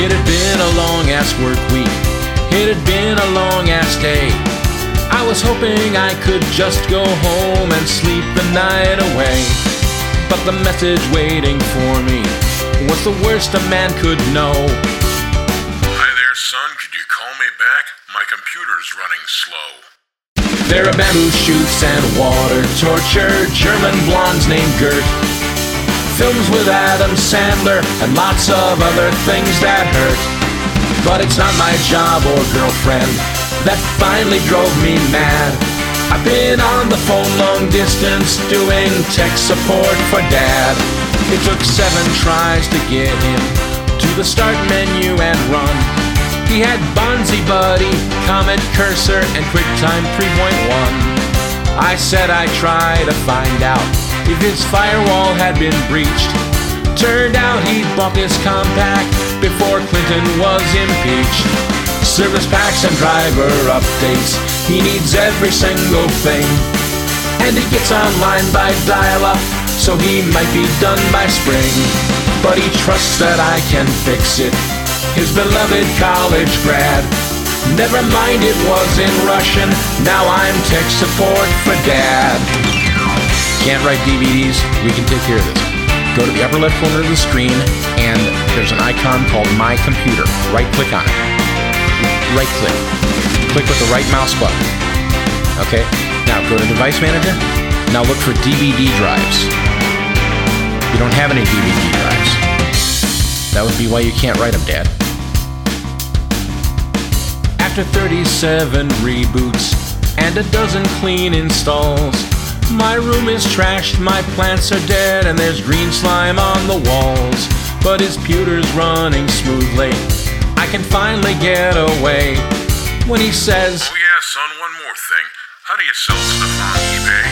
It had been a long ass work week. It had been a long ass day. I was hoping I could just go home and sleep the night away. But the message waiting for me was the worst a man could know. Hi there, son. Could you call me back? My computer's running slow. There are bamboo shoots and water torture, German blondes named Gert. Films with Adam Sandler and lots of other things that hurt. But it's not my job or girlfriend that finally drove me mad. I've been on the phone long distance doing tech support for dad. It took seven tries to get him to the start menu and run. He had Bonzi Buddy, Comet Cursor, and QuickTime 3.1. I said I'd try to find out if his firewall had been breached. Turned out he'd bought this Compaq before Clinton was impeached. Service packs and driver updates, he needs every single thing. And he gets online by dial up, so he might be done by spring. But he trusts that I can fix it his beloved college grad. Never mind, it was in Russian. Now I'm tech support for dad. Can't write DVDs? We can take care of this. Go to the upper left corner of the screen, and there's an icon called My Computer. Right click on it. Right click. Click with the right mouse button. Okay? Now go to Device Manager. Now look for DVD drives. You don't have any DVD drives. That would be why you can't write them, Dad. After 37 reboots and a dozen clean installs, my room is trashed, my plants are dead, and there's green slime on the walls. But his pewter's running smoothly. I can finally get away when he says, Oh, yeah, son, one more thing. How do you sell stuff on eBay?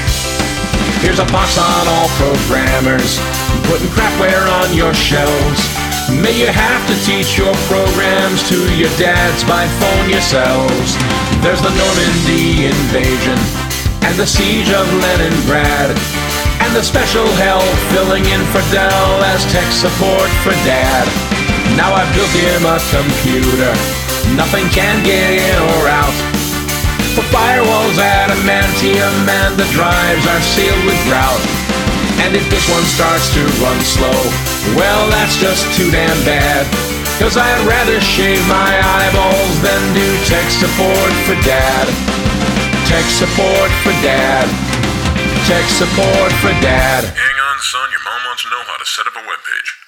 Here's a box on all programmers, putting crapware on your shelves. May you have to teach your programs to your dads by phone yourselves. There's the Normandy invasion and the siege of Leningrad. And the special hell filling in for Dell as tech support for dad. Now I've built him a computer, nothing can get in or out. The firewall's adamantium and the drives are sealed with grout. And if this one starts to run slow, well, that's just too damn bad. Cause I'd rather shave my eyeballs than do tech support for dad. Tech support for dad. Tech support for dad. Hang on, son. Your mom wants to know how to set up a web page.